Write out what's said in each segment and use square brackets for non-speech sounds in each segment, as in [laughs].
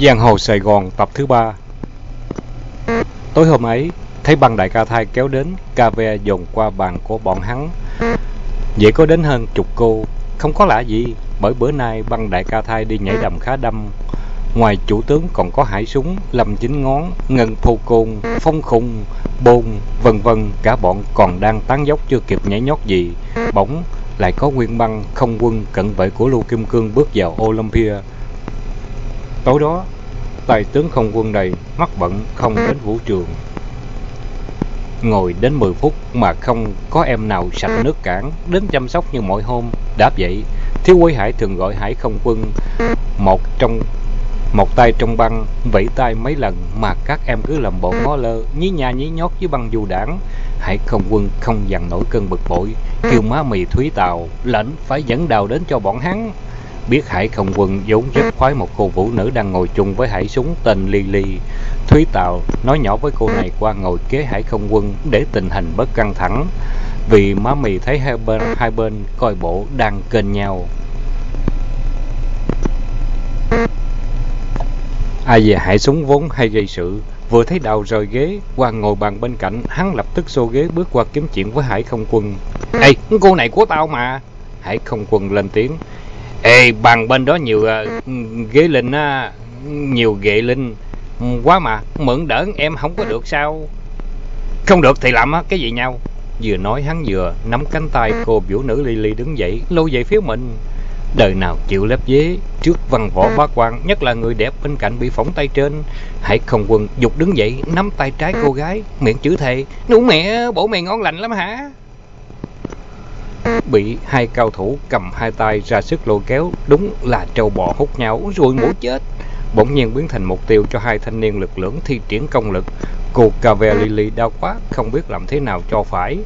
Giang hồ Sài Gòn tập thứ ba Tối hôm ấy, thấy băng đại ca thai kéo đến, ca ve dồn qua bàn của bọn hắn. Vậy có đến hơn chục cô, không có lạ gì, bởi bữa nay băng đại ca thai đi nhảy đầm khá đâm. Ngoài chủ tướng còn có hải súng, lâm chính ngón, ngân phù côn, phong khung, bôn, vân vân, cả bọn còn đang tán dốc chưa kịp nhảy nhót gì. Bỗng lại có nguyên băng không quân cận vệ của Lưu Kim Cương bước vào Olympia. Tối đó, tài tướng không quân này mắc bận không đến vũ trường. Ngồi đến 10 phút mà không có em nào sạch nước cản, đến chăm sóc như mọi hôm. Đáp vậy, Thiếu Quý Hải thường gọi Hải không quân, một trong một tay trong băng, vẫy tay mấy lần mà các em cứ làm bộ ngó lơ, nhí nha nhí nhót với băng du đảng. Hải không quân không dằn nổi cơn bực bội, kêu má mì Thúy Tàu, lệnh phải dẫn đào đến cho bọn hắn. Biết Hải không quân vốn rất khoái một cô vũ nữ đang ngồi chung với Hải súng tên Lily. Thúy tào nói nhỏ với cô này qua ngồi kế Hải không quân để tình hình bớt căng thẳng. Vì má mì thấy hai bên, hai bên coi bộ đang kênh nhau. Ai về Hải súng vốn hay gây sự, vừa thấy đào rời ghế, qua ngồi bàn bên cạnh, hắn lập tức xô ghế bước qua kiếm chuyện với Hải không quân. Ê, cô này của tao mà. Hải không quân lên tiếng. Ê, bàn bên đó nhiều uh, ghế linh á, nhiều ghệ linh quá mà, mượn đỡ em không có được sao? Không được thì làm á, cái gì nhau? Vừa nói hắn vừa nắm cánh tay cô biểu nữ Lily đứng dậy, lôi về phía mình. Đời nào chịu lép vế trước văn võ bá quan, nhất là người đẹp bên cạnh bị phỏng tay trên. Hãy không quân dục đứng dậy, nắm tay trái cô gái, miệng chữ thề. Nụ mẹ, bổ mày ngon lành lắm hả? Bị hai cao thủ cầm hai tay ra sức lôi kéo, đúng là trâu bò hút nhau rồi mũi chết. Bỗng nhiên biến thành mục tiêu cho hai thanh niên lực lưỡng thi triển công lực. Cô Cavellini đau quá, không biết làm thế nào cho phải.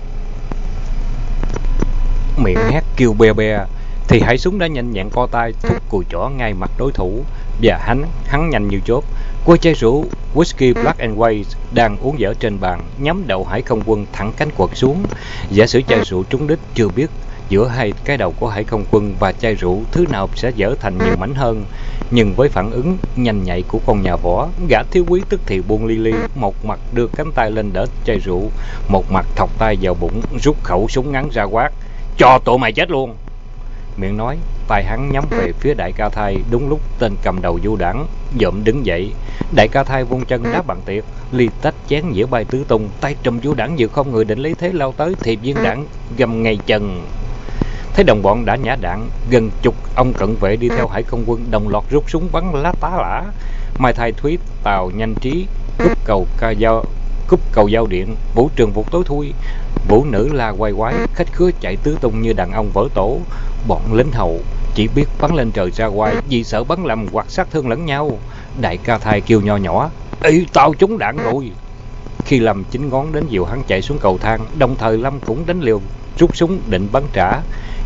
Miệng hét kêu be be, thì hải súng đã nhanh nhẹn co tay thúc cùi chỏ ngay mặt đối thủ và hắn hắn nhanh như chốt quay chai rượu whisky black and white đang uống dở trên bàn nhắm đầu hải không quân thẳng cánh quật xuống. Giả sử chai rượu trúng đích chưa biết giữa hai cái đầu của hải không quân và chai rượu thứ nào sẽ dở thành nhiều mảnh hơn? Nhưng với phản ứng nhanh nhạy của con nhà võ gã thiếu quý tức thì buông ly ly một mặt đưa cánh tay lên đỡ chai rượu một mặt thọc tay vào bụng rút khẩu súng ngắn ra quát cho tụi mày chết luôn miệng nói. Tay hắn nhắm về phía đại ca thai đúng lúc tên cầm đầu du đảng dộm đứng dậy. Đại ca thai vung chân đá bằng tiệc ly tách chén dĩa bay tứ tung. Tay trùm du đảng vừa không người định lấy thế lao tới thì viên đảng gầm ngay chân. Thấy đồng bọn đã nhả đạn gần chục ông cận vệ đi theo hải công quân đồng loạt rút súng bắn lá tá lả mai thai thúy tàu nhanh trí cúp cầu ca dao cúp cầu giao điện vũ trường vụt tối thui vũ nữ la quay quái, khách khứa chạy tứ tung như đàn ông vỡ tổ. Bọn lính hậu chỉ biết bắn lên trời ra quay vì sợ bắn lầm hoặc sát thương lẫn nhau. Đại ca thai kêu nho nhỏ, ê, tao trúng đạn rồi. Khi lâm chính ngón đến dìu hắn chạy xuống cầu thang, đồng thời lâm cũng đánh liều, rút súng định bắn trả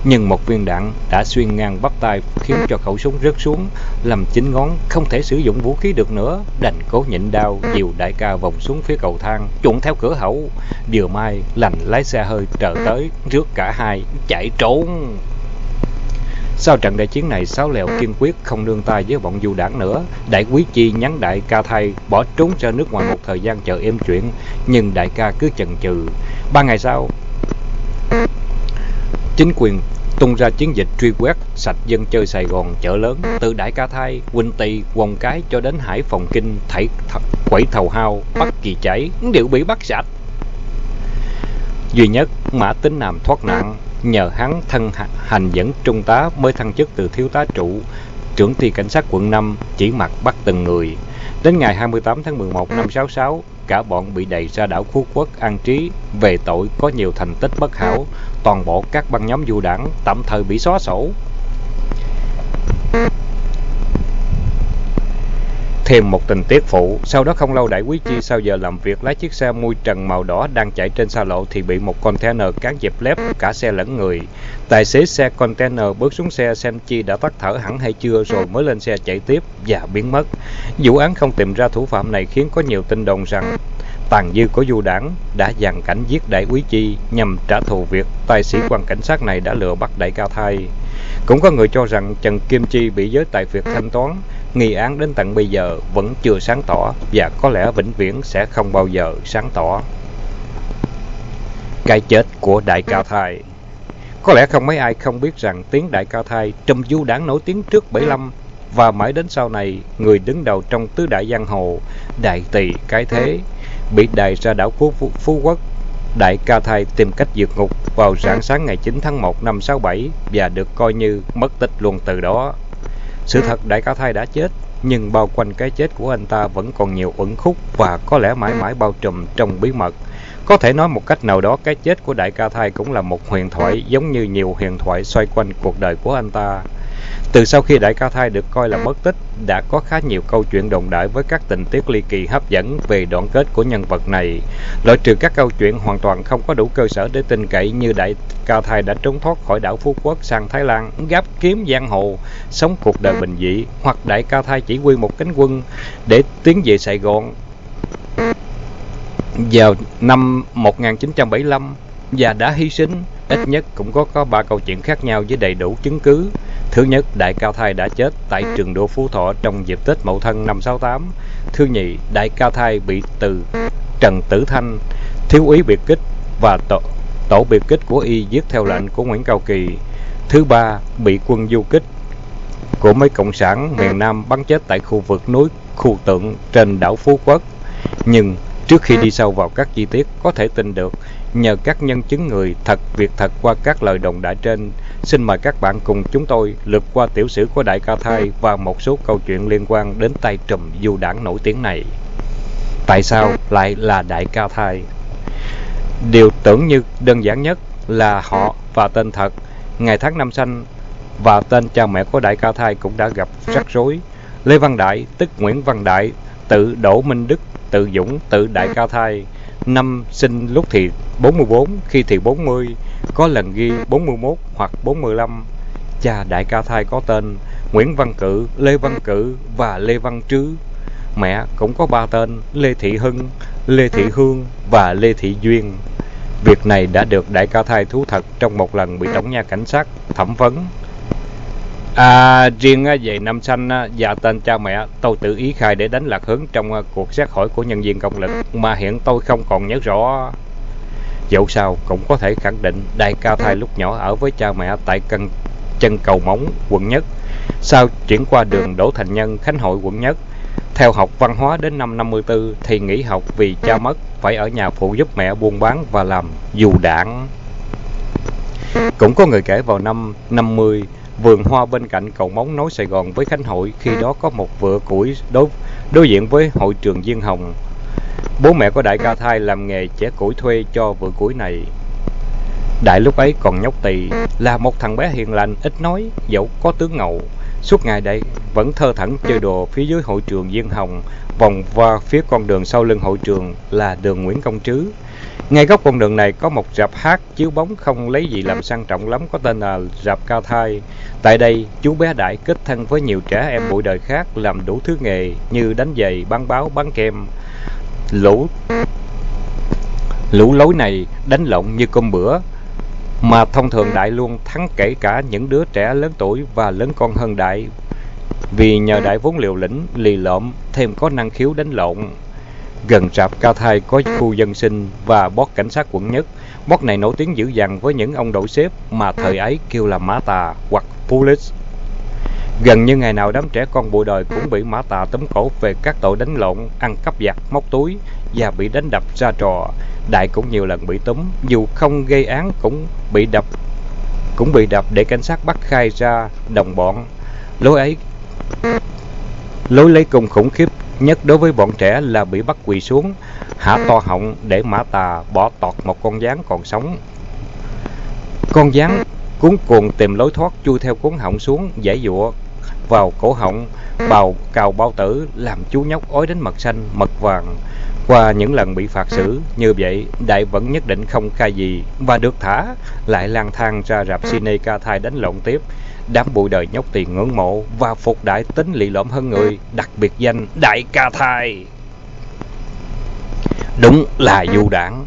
nhưng một viên đạn đã xuyên ngang bắp tay khiến cho khẩu súng rớt xuống làm chính ngón không thể sử dụng vũ khí được nữa đành cố nhịn đau dìu đại ca vòng xuống phía cầu thang chuộng theo cửa hậu điều mai lành lái xe hơi trở tới rước cả hai chạy trốn sau trận đại chiến này, Sáu Lèo kiên quyết không nương tay với bọn du đảng nữa. Đại quý chi nhắn đại ca thay bỏ trốn ra nước ngoài một thời gian chờ êm chuyện, nhưng đại ca cứ chần chừ. Ba ngày sau, chính quyền tung ra chiến dịch truy quét sạch dân chơi Sài Gòn chợ lớn từ Đại Ca Thai, Quỳnh Tỳ, Quồng Cái cho đến Hải Phòng Kinh, Thảy th Quẩy Thầu Hao, Bắc Kỳ Chảy đều bị bắt sạch. Duy nhất Mã Tính Nam thoát nạn nhờ hắn thân hành dẫn trung tá mới thăng chức từ thiếu tá trụ, trưởng ty cảnh sát quận 5 chỉ mặt bắt từng người. Đến ngày 28 tháng 11 năm 66, cả bọn bị đẩy ra đảo Phú Quốc an trí về tội có nhiều thành tích bất hảo, toàn bộ các băng nhóm du đảng tạm thời bị xóa sổ. Thêm một tình tiết phụ, sau đó không lâu đại quý chi sau giờ làm việc lái chiếc xe mui trần màu đỏ đang chạy trên xa lộ thì bị một container cán dẹp lép cả xe lẫn người. Tài xế xe container bước xuống xe xem chi đã tắt thở hẳn hay chưa rồi mới lên xe chạy tiếp và biến mất. Vụ án không tìm ra thủ phạm này khiến có nhiều tin đồn rằng tàn dư của du đảng đã dàn cảnh giết đại quý chi nhằm trả thù việc tài sĩ quan cảnh sát này đã lừa bắt đại ca thai. Cũng có người cho rằng Trần Kim Chi bị giới tài Việt thanh toán nghi án đến tận bây giờ vẫn chưa sáng tỏ và có lẽ vĩnh viễn sẽ không bao giờ sáng tỏ. Cái chết của Đại Cao Thai. Có lẽ không mấy ai không biết rằng tiếng Đại Cao Thai trùm du đảng nổi tiếng trước 75 và mãi đến sau này, người đứng đầu trong tứ đại giang hồ, Đại Tỳ Cái Thế, bị đày ra đảo Phú, Phú, Phú Quốc. Đại Ca Thai tìm cách vượt ngục vào rạng sáng ngày 9 tháng 1 năm 67 và được coi như mất tích luôn từ đó. Sự thật Đại Ca Thai đã chết, nhưng bao quanh cái chết của anh ta vẫn còn nhiều uẩn khúc và có lẽ mãi mãi bao trùm trong bí mật. Có thể nói một cách nào đó cái chết của Đại Ca Thai cũng là một huyền thoại giống như nhiều huyền thoại xoay quanh cuộc đời của anh ta. Từ sau khi Đại Ca Thai được coi là mất tích, đã có khá nhiều câu chuyện đồn đại với các tình tiết ly kỳ hấp dẫn về đoạn kết của nhân vật này. Loại trừ các câu chuyện hoàn toàn không có đủ cơ sở để tin cậy như Đại Ca Thai đã trốn thoát khỏi đảo Phú Quốc sang Thái Lan, gáp kiếm giang hồ, sống cuộc đời bình dị, hoặc Đại Ca Thai chỉ huy một cánh quân để tiến về Sài Gòn. Vào năm 1975 và đã hy sinh, ít nhất cũng có có ba câu chuyện khác nhau với đầy đủ chứng cứ. Thứ nhất, Đại Cao Thai đã chết tại trường đô Phú Thọ trong dịp Tết Mậu Thân năm 68. Thứ nhì, Đại Cao Thai bị từ Trần Tử Thanh, thiếu úy biệt kích và tổ, tổ biệt kích của y giết theo lệnh của Nguyễn Cao Kỳ. Thứ ba, bị quân du kích của mấy cộng sản miền Nam bắn chết tại khu vực núi khu tượng trên đảo Phú Quốc. Nhưng trước khi đi sâu vào các chi tiết có thể tin được nhờ các nhân chứng người thật việc thật qua các lời đồng đại trên xin mời các bạn cùng chúng tôi lượt qua tiểu sử của Đại Ca Thai và một số câu chuyện liên quan đến tay trùm du đảng nổi tiếng này. Tại sao lại là Đại Ca Thai? Điều tưởng như đơn giản nhất là họ và tên thật, ngày tháng năm sanh và tên cha mẹ của Đại Ca Thai cũng đã gặp rắc rối. Lê Văn Đại, tức Nguyễn Văn Đại, tự Đỗ Minh Đức, tự Dũng, tự Đại Ca Thai, năm sinh lúc thì 44, khi thì 40, có lần ghi 41 hoặc 45. Cha đại ca thai có tên Nguyễn Văn Cự, Lê Văn Cự và Lê Văn Trứ. Mẹ cũng có ba tên Lê Thị Hưng, Lê Thị Hương và Lê Thị Duyên. Việc này đã được đại ca thai thú thật trong một lần bị tổng nha cảnh sát thẩm vấn. À, riêng à, về năm sanh à, và tên cha mẹ, tôi tự ý khai để đánh lạc hướng trong à, cuộc xét hỏi của nhân viên công lực mà hiện tôi không còn nhớ rõ. Dẫu sao cũng có thể khẳng định Đại ca thai lúc nhỏ ở với cha mẹ tại căn chân cầu móng quận nhất. Sau chuyển qua đường Đỗ Thành Nhân, Khánh Hội quận nhất. Theo học văn hóa đến năm 54 thì nghỉ học vì cha mất, phải ở nhà phụ giúp mẹ buôn bán và làm dù đảng. Cũng có người kể vào năm 50, vườn hoa bên cạnh cầu móng nối Sài Gòn với Khánh Hội, khi đó có một vựa củi đối, đối diện với hội trường Diên Hồng. Bố mẹ của Đại ca thai làm nghề chẻ củi thuê cho vựa củi này. Đại lúc ấy còn nhóc tỳ, là một thằng bé hiền lành, ít nói, dẫu có tướng ngầu. Suốt ngày đây vẫn thơ thẩn chơi đồ phía dưới hội trường Diên Hồng, vòng qua phía con đường sau lưng hội trường là đường Nguyễn Công Trứ. Ngay góc con đường này có một rạp hát chiếu bóng không lấy gì làm sang trọng lắm có tên là rạp cao thai. Tại đây, chú bé Đại kết thân với nhiều trẻ em bụi đời khác làm đủ thứ nghề như đánh giày, bán báo, bán kem. Lũ lũ lối này đánh lộn như cơm bữa, mà thông thường Đại luôn thắng kể cả những đứa trẻ lớn tuổi và lớn con hơn Đại. Vì nhờ Đại vốn liều lĩnh, lì lợm, thêm có năng khiếu đánh lộn. Gần rạp cao thai có khu dân sinh và bót cảnh sát quận nhất. Bót này nổi tiếng dữ dằn với những ông đội xếp mà thời ấy kêu là mã tà hoặc police. Gần như ngày nào đám trẻ con bụi đời cũng bị mã tà tấm cổ về các tội đánh lộn, ăn cắp giặt, móc túi và bị đánh đập ra trò. Đại cũng nhiều lần bị túm, dù không gây án cũng bị đập cũng bị đập để cảnh sát bắt khai ra đồng bọn. Lối ấy lối lấy cùng khủng khiếp nhất đối với bọn trẻ là bị bắt quỳ xuống, hạ to họng để mã tà bỏ tọt một con gián còn sống. Con gián cuốn cuồng tìm lối thoát chui theo cuốn họng xuống, giải dụa vào cổ họng, bào cào bao tử làm chú nhóc ói đến mật xanh, mật vàng. Qua những lần bị phạt xử như vậy, Đại vẫn nhất định không khai gì và được thả, lại lang thang ra rạp cine ca thai đánh lộn tiếp. Đám bụi đời nhóc tiền ngưỡng mộ và phục đại tính lì lợm hơn người, đặc biệt danh Đại ca thai. Đúng là du đảng.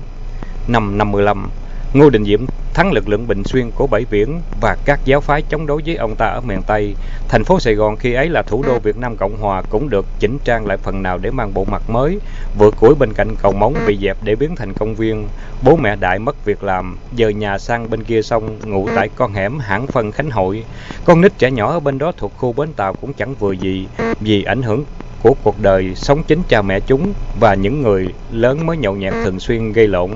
Năm 55, Ngô Đình Diệm thắng lực lượng Bình Xuyên của Bảy Viễn và các giáo phái chống đối với ông ta ở miền Tây. Thành phố Sài Gòn khi ấy là thủ đô Việt Nam Cộng Hòa cũng được chỉnh trang lại phần nào để mang bộ mặt mới. Vượt củi bên cạnh cầu móng bị dẹp để biến thành công viên. Bố mẹ Đại mất việc làm, giờ nhà sang bên kia sông, ngủ tại con hẻm hãng phân Khánh Hội. Con nít trẻ nhỏ ở bên đó thuộc khu bến tàu cũng chẳng vừa gì vì ảnh hưởng của cuộc đời sống chính cha mẹ chúng và những người lớn mới nhậu nhẹt thường xuyên gây lộn.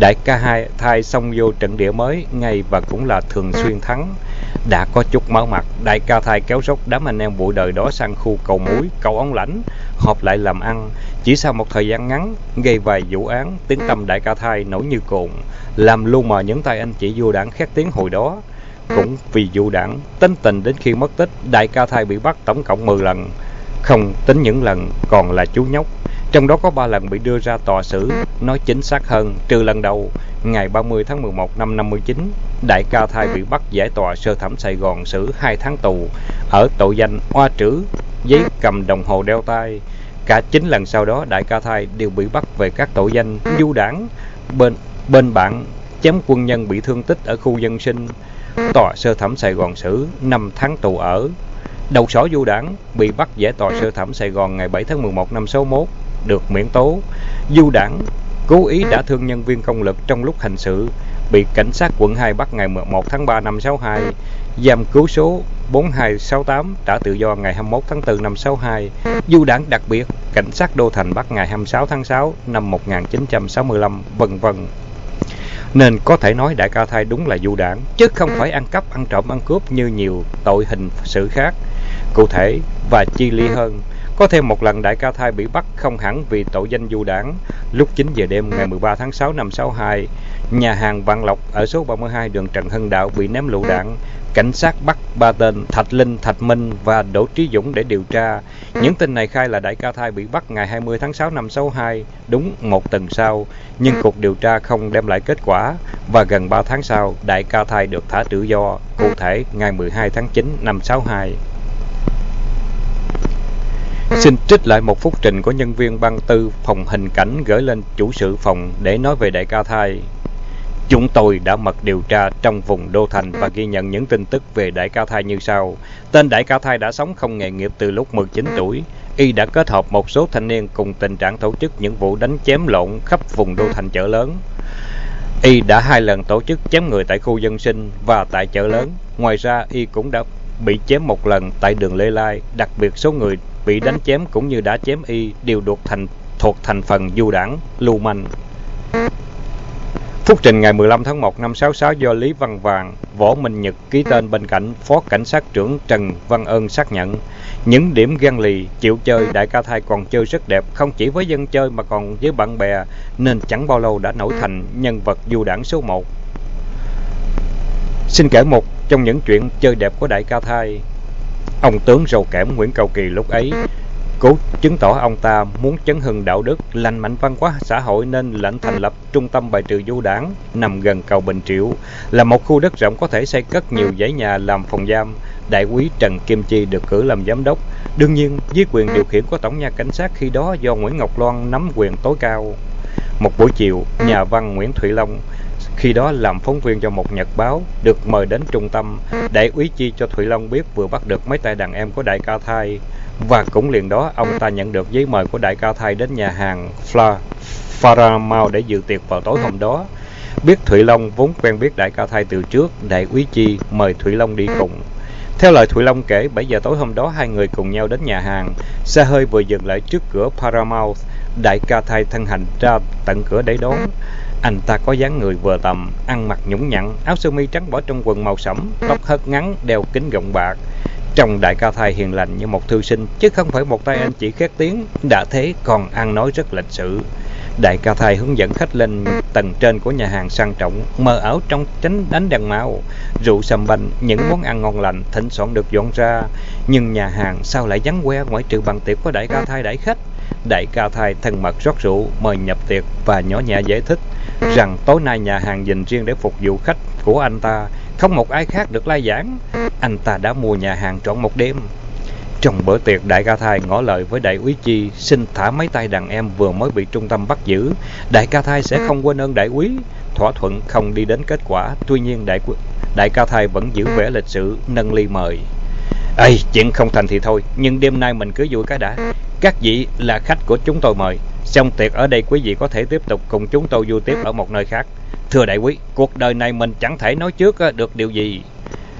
Đại ca hai thai xong vô trận địa mới ngay và cũng là thường xuyên thắng. Đã có chút máu mặt, đại ca thai kéo rốc đám anh em bụi đời đó sang khu cầu muối, cầu ống lãnh, họp lại làm ăn. Chỉ sau một thời gian ngắn, gây vài vụ án, tiếng tâm đại ca thai nổi như cồn, làm lu mờ những tay anh chị vua đảng khét tiếng hồi đó. Cũng vì vụ đảng, tính tình đến khi mất tích, đại ca thai bị bắt tổng cộng 10 lần. Không tính những lần còn là chú nhóc. Trong đó có 3 lần bị đưa ra tòa xử, nói chính xác hơn, trừ lần đầu, ngày 30 tháng 11 năm 59, đại ca thai bị bắt giải tòa sơ thẩm Sài Gòn xử 2 tháng tù ở tội danh oa trữ, giấy cầm đồng hồ đeo tay. Cả 9 lần sau đó, đại ca thai đều bị bắt về các tội danh du đảng, bên bên bạn chém quân nhân bị thương tích ở khu dân sinh. Tòa sơ thẩm Sài Gòn xử 5 tháng tù ở Đầu sỏ du đảng bị bắt giải tòa sơ thẩm Sài Gòn ngày 7 tháng 11 năm 61, được miễn tố. Du đảng cố ý đã thương nhân viên công lực trong lúc hành sự, bị cảnh sát quận 2 bắt ngày 1 tháng 3 năm 62, giam cứu số 4268 trả tự do ngày 21 tháng 4 năm 62. Du đảng đặc biệt, cảnh sát Đô Thành bắt ngày 26 tháng 6 năm 1965, vân vân. Nên có thể nói đại ca thai đúng là du đảng, chứ không phải ăn cắp, ăn trộm, ăn cướp như nhiều tội hình sự khác. Cụ thể và chi lý hơn, có thêm một lần đại ca thai bị bắt không hẳn vì tội danh du đảng. Lúc 9 giờ đêm ngày 13 tháng 6 năm 62, nhà hàng Vạn Lộc ở số 32 đường Trần Hưng Đạo bị ném lựu đạn. Cảnh sát bắt ba tên Thạch Linh, Thạch Minh và Đỗ Trí Dũng để điều tra. Những tên này khai là đại ca thai bị bắt ngày 20 tháng 6 năm 62, đúng một tuần sau. Nhưng cuộc điều tra không đem lại kết quả và gần 3 tháng sau, đại ca thai được thả tự do, cụ thể ngày 12 tháng 9 năm 62. [laughs] Xin trích lại một phút trình của nhân viên ban tư phòng hình cảnh gửi lên chủ sự phòng để nói về đại ca thai. Chúng tôi đã mật điều tra trong vùng Đô Thành và ghi nhận những tin tức về đại ca thai như sau. Tên đại ca thai đã sống không nghề nghiệp từ lúc 19 tuổi. Y đã kết hợp một số thanh niên cùng tình trạng tổ chức những vụ đánh chém lộn khắp vùng Đô Thành chợ lớn. Y đã hai lần tổ chức chém người tại khu dân sinh và tại chợ lớn. Ngoài ra, Y cũng đã bị chém một lần tại đường Lê Lai. Đặc biệt số người bị đánh chém cũng như đã chém Y đều được thành thuộc thành phần du đảng, lưu manh. Phúc trình ngày 15 tháng 1 năm 66 do Lý Văn Vàng, Võ Minh Nhật ký tên bên cạnh Phó Cảnh sát trưởng Trần Văn Ơn xác nhận. Những điểm gan lì, chịu chơi, đại ca thai còn chơi rất đẹp, không chỉ với dân chơi mà còn với bạn bè, nên chẳng bao lâu đã nổi thành nhân vật du đảng số 1. Xin kể một trong những chuyện chơi đẹp của đại ca thai. Ông tướng râu kẽm Nguyễn Cao Kỳ lúc ấy cố chứng tỏ ông ta muốn chấn hưng đạo đức, lành mạnh văn hóa xã hội nên lệnh thành lập trung tâm bài trừ du đảng nằm gần cầu Bình Triệu, là một khu đất rộng có thể xây cất nhiều dãy nhà làm phòng giam. Đại quý Trần Kim Chi được cử làm giám đốc, đương nhiên dưới quyền điều khiển của tổng nha cảnh sát khi đó do Nguyễn Ngọc Loan nắm quyền tối cao. Một buổi chiều, nhà văn Nguyễn Thụy Long khi đó làm phóng viên cho một nhật báo, được mời đến trung tâm, đại úy chi cho Thụy Long biết vừa bắt được mấy tay đàn em của đại ca thai. Và cũng liền đó, ông ta nhận được giấy mời của đại ca thai đến nhà hàng Fla, Faramau để dự tiệc vào tối hôm đó. Biết Thụy Long vốn quen biết đại ca thai từ trước, đại úy chi mời Thụy Long đi cùng. Theo lời Thụy Long kể, 7 giờ tối hôm đó hai người cùng nhau đến nhà hàng. Xe hơi vừa dừng lại trước cửa Paramount, đại ca thai thân hành ra tận cửa để đón. Anh ta có dáng người vừa tầm, ăn mặc nhũng nhặn, áo sơ mi trắng bỏ trong quần màu sẫm, tóc hớt ngắn, đeo kính gọng bạc. Trong đại ca thai hiền lành như một thư sinh, chứ không phải một tay anh chỉ khét tiếng, đã thế còn ăn nói rất lịch sự. Đại ca thai hướng dẫn khách lên tầng trên của nhà hàng sang trọng, mờ ảo trong tránh đánh đèn màu, rượu sầm banh, những món ăn ngon lành, thỉnh soạn được dọn ra. Nhưng nhà hàng sao lại vắng que ngoại trừ bằng tiệc của đại ca thai đãi khách? Đại ca thai thân mật rót rượu, mời nhập tiệc và nhỏ nhẹ giải thích rằng tối nay nhà hàng dành riêng để phục vụ khách của anh ta, không một ai khác được lai giảng. Anh ta đã mua nhà hàng trọn một đêm. Trong bữa tiệc, đại ca thai ngỏ lời với đại úy chi xin thả mấy tay đàn em vừa mới bị trung tâm bắt giữ. Đại ca thai sẽ không quên ơn đại úy. thỏa thuận không đi đến kết quả. Tuy nhiên đại đại ca thai vẫn giữ vẻ lịch sự nâng ly mời. Ây, chuyện không thành thì thôi, nhưng đêm nay mình cứ vui cái đã. Các vị là khách của chúng tôi mời. Xong tiệc ở đây quý vị có thể tiếp tục cùng chúng tôi vui tiếp ở một nơi khác. Thưa đại quý, cuộc đời này mình chẳng thể nói trước được điều gì.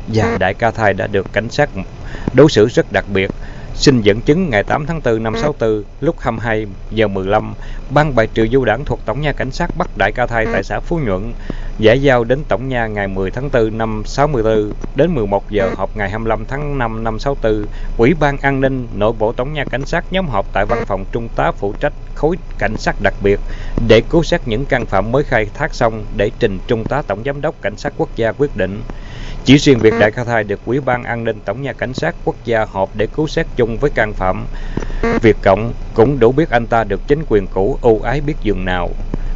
Và đại ca thai đã được cảnh sát đối xử rất đặc biệt. Xin dẫn chứng ngày 8 tháng 4 năm 64, lúc 22 giờ 15, ban bài trừ du đảng thuộc Tổng nha Cảnh sát bắt Đại Ca Thai tại xã Phú Nhuận, giải giao đến Tổng nha ngày 10 tháng 4 năm 64 đến 11 giờ họp ngày 25 tháng 5 năm 64. Ủy ban An ninh nội bộ Tổng nha Cảnh sát nhóm họp tại văn phòng Trung tá phụ trách khối cảnh sát đặc biệt để cứu xét những căn phạm mới khai thác xong để trình Trung tá Tổng giám đốc Cảnh sát quốc gia quyết định. Chỉ riêng việc Đại Ca Thai được Ủy ban An ninh Tổng nhà Cảnh sát Quốc gia họp để cứu xét chung với can phạm Việt Cộng cũng đủ biết anh ta được chính quyền cũ ưu ái biết dường nào.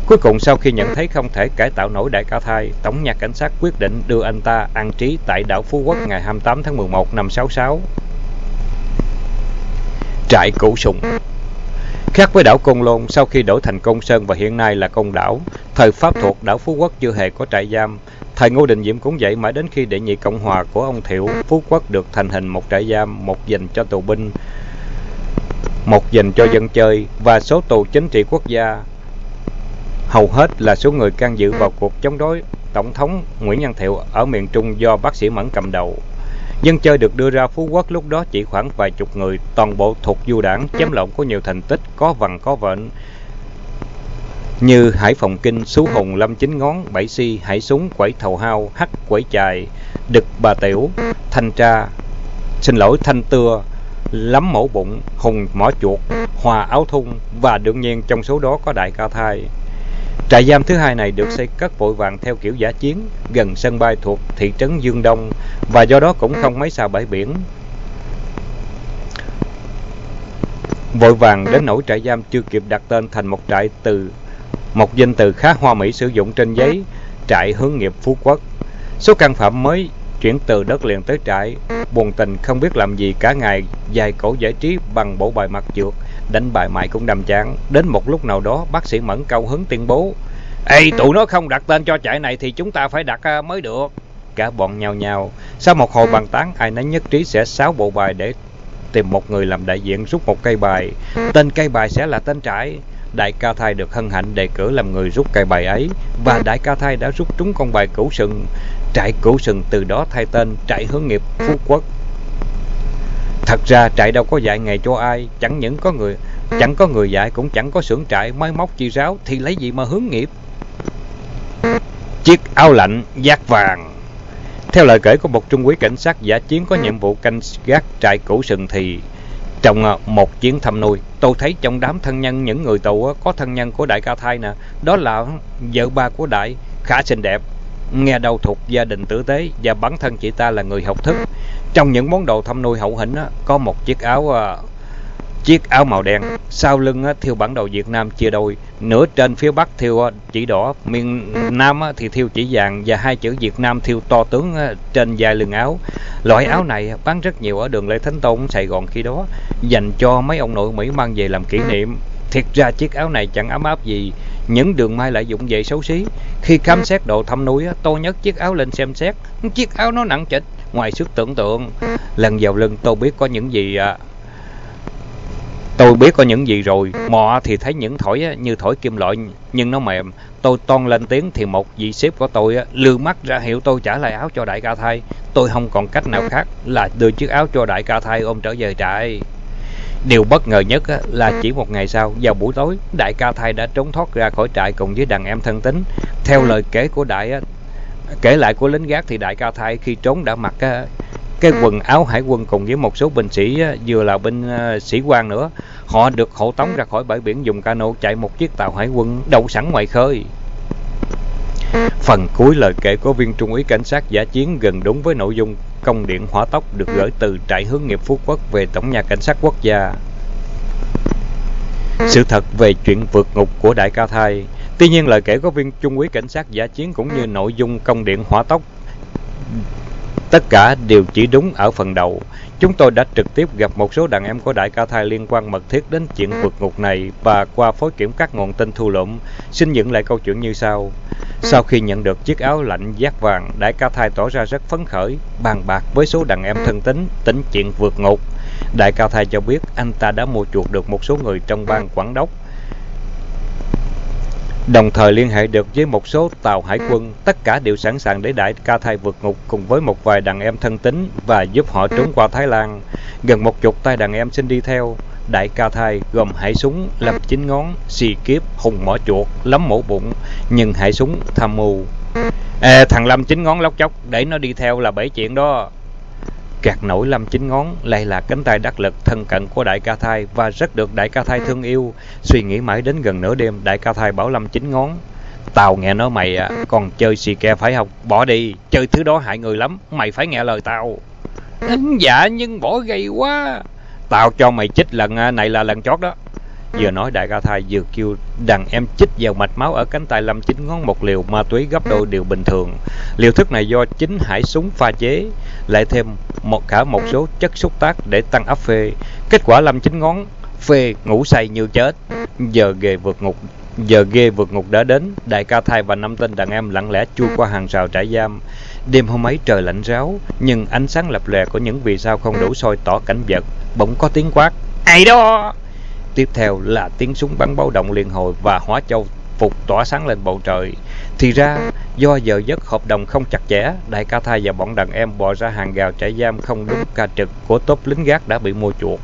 Cuối cùng sau khi nhận thấy không thể cải tạo nổi Đại Ca Thai, Tổng nhà Cảnh sát quyết định đưa anh ta an trí tại đảo Phú Quốc ngày 28 tháng 11 năm 66. Trại Củ Sùng. Khác với đảo Côn Lôn, sau khi đổi thành Côn Sơn và hiện nay là Côn Đảo, thời Pháp thuộc đảo Phú Quốc chưa hề có trại giam. Thời Ngô Đình Diệm cũng vậy mãi đến khi đệ nhị Cộng hòa của ông Thiệu, Phú Quốc được thành hình một trại giam, một dành cho tù binh, một dành cho dân chơi và số tù chính trị quốc gia. Hầu hết là số người can dự vào cuộc chống đối Tổng thống Nguyễn Văn Thiệu ở miền Trung do bác sĩ Mẫn cầm đầu. Dân chơi được đưa ra Phú Quốc lúc đó chỉ khoảng vài chục người, toàn bộ thuộc du đảng, chém lộn có nhiều thành tích, có vằn có vện, như Hải Phòng Kinh, Sú Hùng, Lâm Chính Ngón, Bảy Si, Hải Súng, Quẩy Thầu Hao, Hắc Quẩy Chài, Đực Bà Tiểu, Thanh Tra, xin lỗi Thanh Tưa, Lắm Mổ Bụng, Hùng Mỏ Chuột, Hòa Áo Thun và đương nhiên trong số đó có Đại Ca Thai. Trại giam thứ hai này được xây cất vội vàng theo kiểu giả chiến, gần sân bay thuộc thị trấn Dương Đông và do đó cũng không mấy xa bãi biển. Vội vàng đến nỗi trại giam chưa kịp đặt tên thành một trại từ một danh từ khá hoa mỹ sử dụng trên giấy, trại hướng nghiệp Phú Quốc. Số căn phạm mới chuyển từ đất liền tới trại, buồn tình không biết làm gì cả ngày, dài cổ giải trí bằng bộ bài mặt trượt, đánh bài mại cũng đầm chán. Đến một lúc nào đó, bác sĩ Mẫn cao hứng tuyên bố, Ê, tụi nó không đặt tên cho trại này thì chúng ta phải đặt à, mới được. Cả bọn nhào nhào, sau một hồi bàn tán, ai nấy nhất trí sẽ sáu bộ bài để tìm một người làm đại diện rút một cây bài. Tên cây bài sẽ là tên trại. Đại ca thai được hân hạnh đề cử làm người rút cây bài ấy và đại ca thai đã rút trúng con bài cửu sừng. Trại cửu sừng từ đó thay tên trại hướng nghiệp Phú Quốc. Thật ra trại đâu có dạy nghề cho ai, chẳng những có người chẳng có người dạy cũng chẳng có xưởng trại máy móc chi ráo thì lấy gì mà hướng nghiệp. Chiếc áo lạnh giác vàng. Theo lời kể của một trung úy cảnh sát giả chiến có nhiệm vụ canh gác trại cửu sừng thì trong ờ, một chuyến thăm nuôi, tôi thấy trong đám thân nhân những người tù có thân nhân của đại ca thai nè, đó là vợ ba của đại, khá xinh đẹp, nghe đầu thuộc gia đình tử tế và bản thân chị ta là người học thức. Trong những món đồ thăm nuôi hậu hĩnh có một chiếc áo ờ, Chiếc áo màu đen, sau lưng thiêu bản đồ Việt Nam chia đôi, nửa trên phía bắc thiêu chỉ đỏ, miền nam thì thiêu chỉ vàng và hai chữ Việt Nam thiêu to tướng trên dài lưng áo. Loại áo này bán rất nhiều ở đường Lê Thánh Tôn, Sài Gòn khi đó, dành cho mấy ông nội Mỹ mang về làm kỷ niệm. Thiệt ra chiếc áo này chẳng ấm áp gì, những đường may lại dụng về xấu xí. Khi khám xét đồ thăm núi, tôi nhấc chiếc áo lên xem xét, chiếc áo nó nặng trịch, ngoài sức tưởng tượng. Lần vào lưng tôi biết có những gì à, Tôi biết có những gì rồi, mò thì thấy những thổi như thổi kim loại nhưng nó mềm. Tôi toan lên tiếng thì một vị sếp của tôi lư mắt ra hiệu tôi trả lại áo cho đại ca thai. Tôi không còn cách nào khác là đưa chiếc áo cho đại ca thai ôm trở về trại. Điều bất ngờ nhất là chỉ một ngày sau, vào buổi tối, đại ca thai đã trốn thoát ra khỏi trại cùng với đàn em thân tính. Theo lời kể của đại kể lại của lính gác thì đại ca thai khi trốn đã mặc cái quần áo hải quân cùng với một số binh sĩ vừa là binh sĩ quan nữa. Họ được hộ tống ra khỏi bãi biển dùng cano chạy một chiếc tàu hải quân đậu sẵn ngoài khơi. Phần cuối lời kể của viên trung úy cảnh sát giả chiến gần đúng với nội dung công điện hỏa tốc được gửi từ trại hướng nghiệp phú quốc về tổng nhà cảnh sát quốc gia. Sự thật về chuyện vượt ngục của đại ca thai tuy nhiên lời kể của viên trung úy cảnh sát giả chiến cũng như nội dung công điện hỏa tốc Tất cả đều chỉ đúng ở phần đầu. Chúng tôi đã trực tiếp gặp một số đàn em của Đại Ca Thai liên quan mật thiết đến chuyện vượt ngục này và qua phối kiểm các nguồn tin thu lụm, xin dựng lại câu chuyện như sau. Sau khi nhận được chiếc áo lạnh giác vàng, Đại Ca Thai tỏ ra rất phấn khởi, bàn bạc với số đàn em thân tín, tính chuyện vượt ngục. Đại Cao Thai cho biết anh ta đã mua chuộc được một số người trong ban quản đốc đồng thời liên hệ được với một số tàu hải quân, tất cả đều sẵn sàng để đại ca thai vượt ngục cùng với một vài đàn em thân tín và giúp họ trốn qua Thái Lan. Gần một chục tay đàn em xin đi theo. Đại ca thai gồm hải súng, lập chín ngón, xì kiếp, hùng mỏ chuột, lắm mổ bụng, nhưng hải súng tham mưu. Ê, thằng Lâm chín ngón lóc chóc, để nó đi theo là bảy chuyện đó. Gạt nổi lâm chín ngón lại là cánh tay đắc lực thân cận của đại ca thai và rất được đại ca thai thương yêu. Suy nghĩ mãi đến gần nửa đêm, đại ca thai bảo lâm chín ngón. Tao nghe nói mày à, còn chơi xì ke phải không? Bỏ đi, chơi thứ đó hại người lắm, mày phải nghe lời tao. Ừ, dạ nhưng bỏ gây quá. Tao cho mày chích lần à, này là lần chót đó. Vừa nói đại ca thai vừa kêu đàn em chích vào mạch máu ở cánh tay lâm chín ngón một liều ma túy gấp đôi điều bình thường. Liều thức này do chính hải súng pha chế, lại thêm một cả một số chất xúc tác để tăng áp phê. Kết quả lâm chín ngón phê ngủ say như chết. Giờ ghê vượt ngục Giờ ghê vượt ngục đã đến, đại ca thai và năm tên đàn em lặng lẽ chui qua hàng rào trại giam. Đêm hôm ấy trời lạnh ráo, nhưng ánh sáng lập lè của những vì sao không đủ soi tỏ cảnh vật. Bỗng có tiếng quát. Ai đó! Tiếp theo là tiếng súng bắn báo động liên hồi và hóa châu phục tỏa sáng lên bầu trời. Thì ra, do giờ giấc hợp đồng không chặt chẽ, đại ca thai và bọn đàn em bò ra hàng gào trại giam không đúng ca trực của tốp lính gác đã bị mua chuột.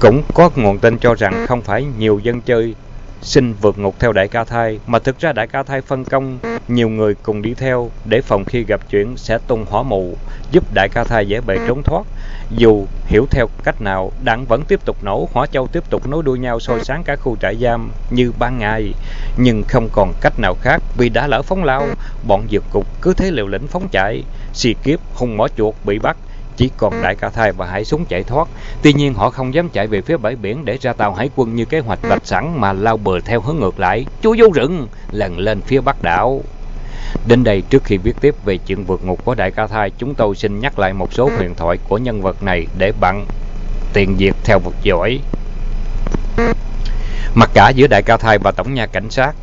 Cũng có nguồn tin cho rằng không phải nhiều dân chơi xin vượt ngục theo đại ca thai, mà thực ra đại ca thai phân công nhiều người cùng đi theo để phòng khi gặp chuyện sẽ tung hỏa mù, giúp đại ca thai dễ bề trốn thoát. Dù hiểu theo cách nào, đạn vẫn tiếp tục nổ, hỏa châu tiếp tục nối đuôi nhau soi sáng cả khu trại giam như ban ngày. Nhưng không còn cách nào khác vì đã lỡ phóng lao, bọn dược cục cứ thế liều lĩnh phóng chạy, xì kiếp, hung mỏ chuột bị bắt. Chỉ còn Đại Ca Thai và Hải Súng chạy thoát. Tuy nhiên họ không dám chạy về phía bãi biển để ra tàu hải quân như kế hoạch vạch sẵn mà lao bờ theo hướng ngược lại, chui vô rừng, lần lên phía bắc đảo. Đến đây trước khi viết tiếp về chuyện vượt ngục của Đại Ca Thai, chúng tôi xin nhắc lại một số huyền thoại của nhân vật này để bạn tiền diệt theo vật giỏi. Mặc cả giữa Đại Ca Thai và Tổng nhà Cảnh sát,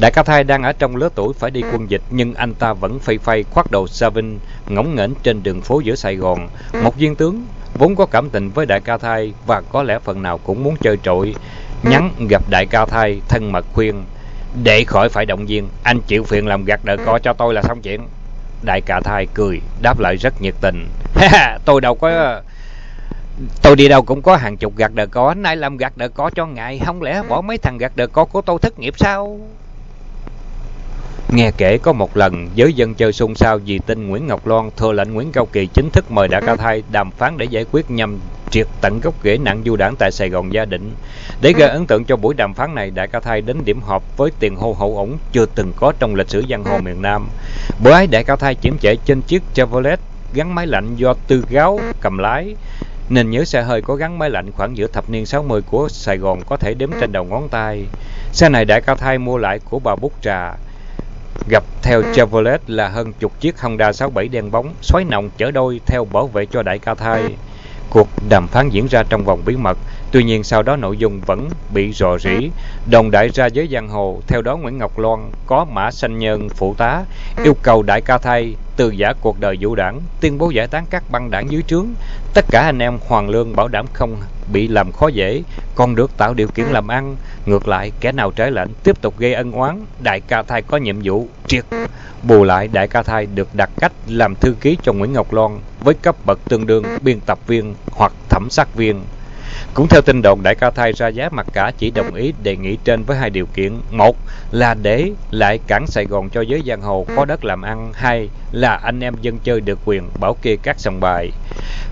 Đại ca thai đang ở trong lứa tuổi phải đi quân dịch nhưng anh ta vẫn phay phay khoác đầu Savin ngỗng nghếch trên đường phố giữa Sài Gòn. Một viên tướng vốn có cảm tình với đại ca thai và có lẽ phần nào cũng muốn chơi trội. Nhắn gặp đại ca thai thân mật khuyên để khỏi phải động viên, anh chịu phiền làm gạt đợi co cho tôi là xong chuyện. Đại ca thai cười, đáp lại rất nhiệt tình. [laughs] tôi đâu có... Tôi đi đâu cũng có hàng chục gạt đờ có, nay làm gạt đờ có cho ngài, không lẽ bỏ mấy thằng gạt đờ có của tôi thất nghiệp sao? Nghe kể có một lần, giới dân chơi xôn xao vì tin Nguyễn Ngọc Loan thừa lệnh Nguyễn Cao Kỳ chính thức mời đại Ca Thai đàm phán để giải quyết nhằm triệt tận gốc rễ nạn du đảng tại Sài Gòn gia định. Để gây ấn tượng cho buổi đàm phán này, Đại Ca Thai đến điểm họp với tiền hô hậu ổng chưa từng có trong lịch sử giang hồ miền Nam. Bữa ấy Đại Ca Thai chiếm trễ trên chiếc Chevrolet gắn máy lạnh do Tư Gáo cầm lái. Nên nhớ xe hơi có gắn máy lạnh khoảng giữa thập niên 60 của Sài Gòn có thể đếm trên đầu ngón tay. Xe này Đại cao Thai mua lại của bà Bút Trà, Gặp theo Chevrolet là hơn chục chiếc Honda 67 đen bóng, xoáy nòng chở đôi theo bảo vệ cho đại ca thai. Cuộc đàm phán diễn ra trong vòng bí mật, tuy nhiên sau đó nội dung vẫn bị rò rỉ. Đồng đại ra giới giang hồ, theo đó Nguyễn Ngọc Loan có mã sanh nhân phụ tá, yêu cầu đại ca thai từ giả cuộc đời vũ đảng, tuyên bố giải tán các băng đảng dưới trướng. Tất cả anh em Hoàng Lương bảo đảm không bị làm khó dễ, còn được tạo điều kiện làm ăn. Ngược lại, kẻ nào trái lệnh tiếp tục gây ân oán, đại ca thai có nhiệm vụ triệt. Bù lại, đại ca thai được đặt cách làm thư ký cho Nguyễn Ngọc Loan với cấp bậc tương đương biên tập viên hoặc thẩm sát viên. Cũng theo tin đồn, Đại ca Thai ra giá mặt cả chỉ đồng ý đề nghị trên với hai điều kiện. Một là để lại cảng Sài Gòn cho giới giang hồ có đất làm ăn. Hai là anh em dân chơi được quyền bảo kê các sòng bài.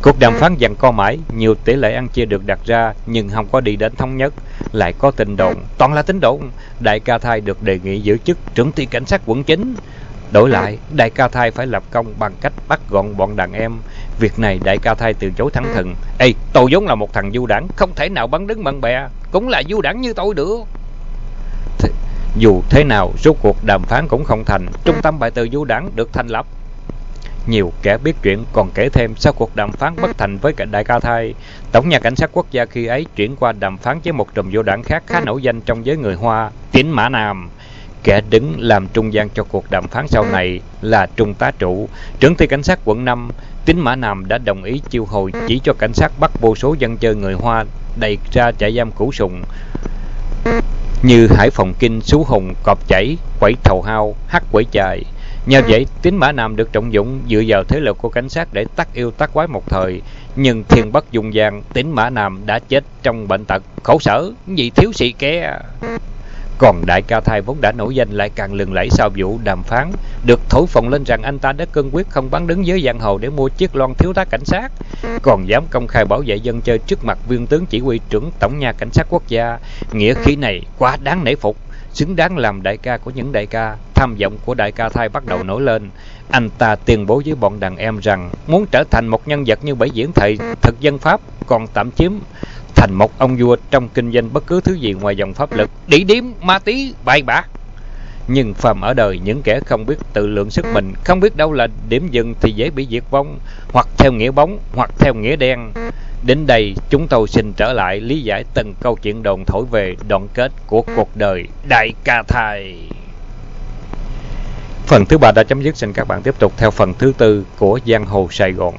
Cuộc đàm phán dần co mãi, nhiều tỷ lệ ăn chia được đặt ra nhưng không có đi đến thống nhất. Lại có tin đồn, toàn là tin đồn. Đại ca Thai được đề nghị giữ chức trưởng ty cảnh sát quận 9. Đổi lại, Đại ca Thai phải lập công bằng cách bắt gọn bọn đàn em. Việc này Đại ca Thai từ chối thẳng thừng. Ê, tôi vốn là một thằng du đảng, không thể nào bắn đứng bằng bè, cũng là du đảng như tôi được. Th dù thế nào, rốt cuộc đàm phán cũng không thành, trung tâm bài từ du đảng được thành lập. nhiều kẻ biết chuyện còn kể thêm sau cuộc đàm phán bất thành với cả đại ca thai, tổng nhà cảnh sát quốc gia khi ấy chuyển qua đàm phán với một trùm vô đảng khác khá nổi danh trong giới người Hoa, Tiến Mã Nam. Kẻ đứng làm trung gian cho cuộc đàm phán sau này là Trung tá trụ, trưởng ty cảnh sát quận 5. Tín Mã Nam đã đồng ý chiêu hồi chỉ cho cảnh sát bắt vô số dân chơi người Hoa đầy ra trại giam củ sùng như Hải Phòng Kinh, Sú Hùng, Cọp Chảy, Quẩy Thầu Hao, Hắc Quẩy Chài. Nhờ vậy, Tín Mã Nam được trọng dụng dựa vào thế lực của cảnh sát để tắt yêu tắt quái một thời. Nhưng thiên bất dung giang, Tín Mã Nam đã chết trong bệnh tật, khổ sở, vì thiếu sĩ ké. Còn đại ca thai vốn đã nổi danh lại càng lừng lẫy sau vụ đàm phán, được thổi phồng lên rằng anh ta đã cương quyết không bán đứng với giang hồ để mua chiếc loan thiếu tá cảnh sát, còn dám công khai bảo vệ dân chơi trước mặt viên tướng chỉ huy trưởng tổng nha cảnh sát quốc gia. Nghĩa khí này quá đáng nể phục, xứng đáng làm đại ca của những đại ca. Tham vọng của đại ca thai bắt đầu nổi lên. Anh ta tuyên bố với bọn đàn em rằng muốn trở thành một nhân vật như bảy diễn thầy thực dân Pháp còn tạm chiếm thành một ông vua trong kinh doanh bất cứ thứ gì ngoài dòng pháp lực, đỉ điếm, ma tí, bài bạc. Nhưng phàm ở đời những kẻ không biết tự lượng sức mình, không biết đâu là điểm dừng thì dễ bị diệt vong, hoặc theo nghĩa bóng, hoặc theo nghĩa đen. Đến đây, chúng tôi xin trở lại lý giải từng câu chuyện đồn thổi về đoạn kết của cuộc đời Đại ca thai. Phần thứ ba đã chấm dứt, xin các bạn tiếp tục theo phần thứ tư của Giang Hồ Sài Gòn.